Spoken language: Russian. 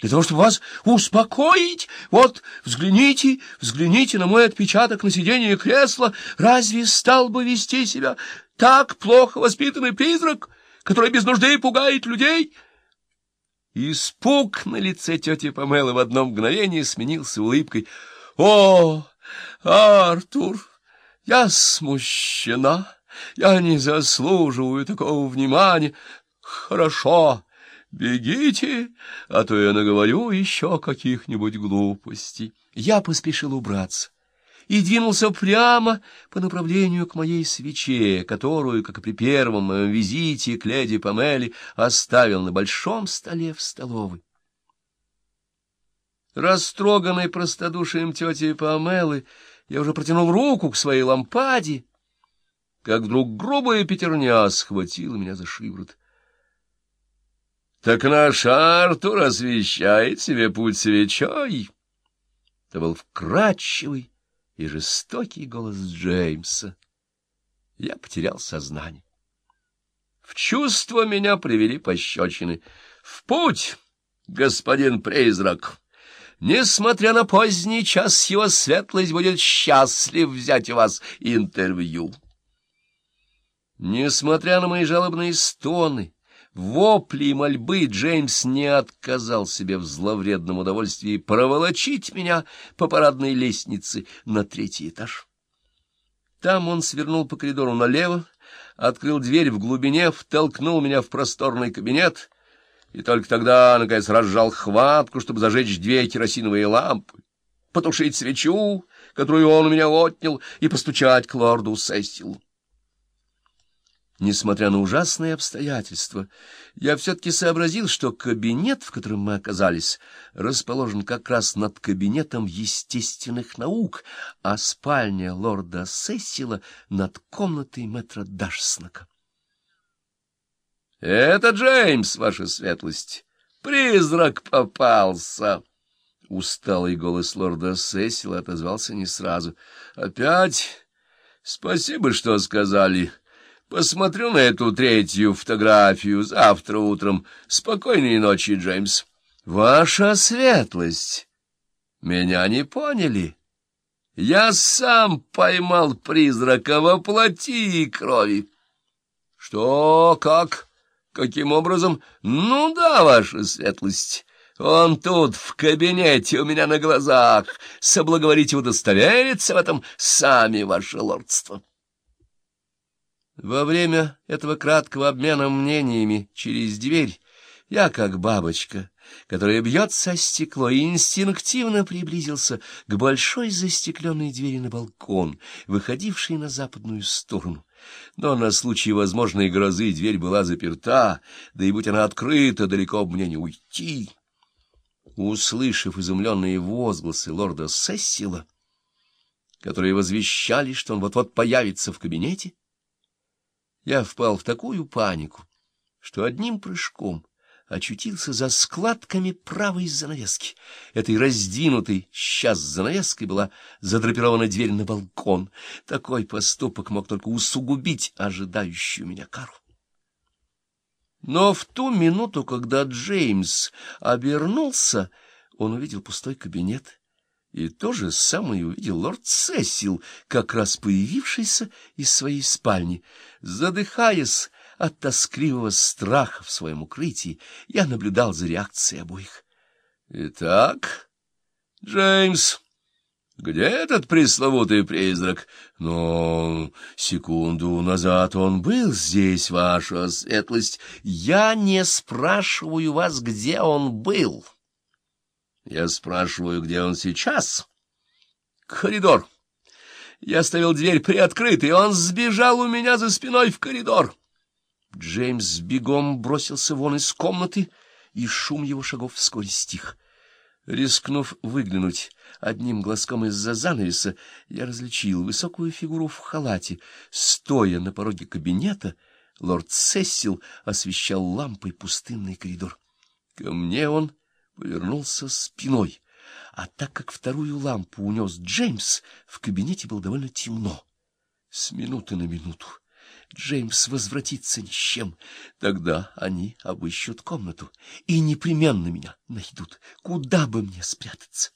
для того, чтобы вас успокоить. Вот, взгляните, взгляните на мой отпечаток на сиденье кресла. Разве стал бы вести себя так плохо воспитанный призрак, который без нужды пугает людей?» Испуг на лице тети Памелы в одно мгновение сменился улыбкой. «О, Артур, я смущена, я не заслуживаю такого внимания. Хорошо». «Бегите, а то я наговорю еще каких-нибудь глупостей». Я поспешил убраться и двинулся прямо по направлению к моей свече, которую, как и при первом моем визите к леди Памели, оставил на большом столе в столовой. Растроганный простодушием тети Памелы, я уже протянул руку к своей лампаде, как вдруг грубая пятерня схватила меня за шиворот. Так наш Артур освещает себе путь свечой. Это был вкрадчивый и жестокий голос Джеймса. Я потерял сознание. В чувство меня привели пощечины. В путь, господин призрак! Несмотря на поздний час, его светлость будет счастлив взять у вас интервью. Несмотря на мои жалобные стоны, вопли и мольбы Джеймс не отказал себе в зловредном удовольствии проволочить меня по парадной лестнице на третий этаж. Там он свернул по коридору налево, открыл дверь в глубине, втолкнул меня в просторный кабинет и только тогда, наконец, разжал хватку, чтобы зажечь две керосиновые лампы, потушить свечу, которую он у меня отнял, и постучать к лорду Сесилу. Несмотря на ужасные обстоятельства, я все-таки сообразил, что кабинет, в котором мы оказались, расположен как раз над кабинетом естественных наук, а спальня лорда Сессила над комнатой мэтра Дашснака. — Это Джеймс, ваша светлость! Призрак попался! Усталый голос лорда Сессила отозвался не сразу. — Опять? Спасибо, что сказали. — Посмотрю на эту третью фотографию завтра утром. Спокойной ночи, Джеймс. Ваша светлость. Меня не поняли. Я сам поймал призрака во плоти и крови. Что, как, каким образом? Ну да, ваша светлость. Он тут, в кабинете, у меня на глазах. Соблаговорите удостовериться в этом сами, ваше лордство. Во время этого краткого обмена мнениями через дверь я, как бабочка, которая бьется о стекло, инстинктивно приблизился к большой застекленной двери на балкон, выходившей на западную сторону. Но на случай возможной грозы дверь была заперта, да и будь она открыта, далеко бы мне не уйти. Услышав изумленные возгласы лорда Сессила, которые возвещали, что он вот-вот появится в кабинете, я впал в такую панику, что одним прыжком очутился за складками правой занавески. Этой раздвинутой сейчас занавеской была задрапирована дверь на балкон. Такой поступок мог только усугубить ожидающую меня кару. Но в ту минуту, когда Джеймс обернулся, он увидел пустой кабинет и то же самое увидел лорд Сесил, как раз появившийся из своей спальни. Задыхаясь от тоскливого страха в своем укрытии, я наблюдал за реакцией обоих. — Итак, Джеймс, где этот пресловутый призрак? Но секунду назад он был здесь, ваша светлость. Я не спрашиваю вас, где он был. — я спрашиваю, где он сейчас? Коридор. Я оставил дверь приоткрытой, и он сбежал у меня за спиной в коридор. Джеймс бегом бросился вон из комнаты, и шум его шагов вскоре стих. Рискнув выглянуть одним глазком из-за занавеса, я различил высокую фигуру в халате. Стоя на пороге кабинета, лорд Сессил освещал лампой пустынный коридор. Ко мне он повернулся спиной, а так как вторую лампу унес Джеймс, в кабинете было довольно темно. С минуты на минуту Джеймс возвратится ни с чем. Тогда они обыщут комнату и непременно меня найдут. Куда бы мне спрятаться?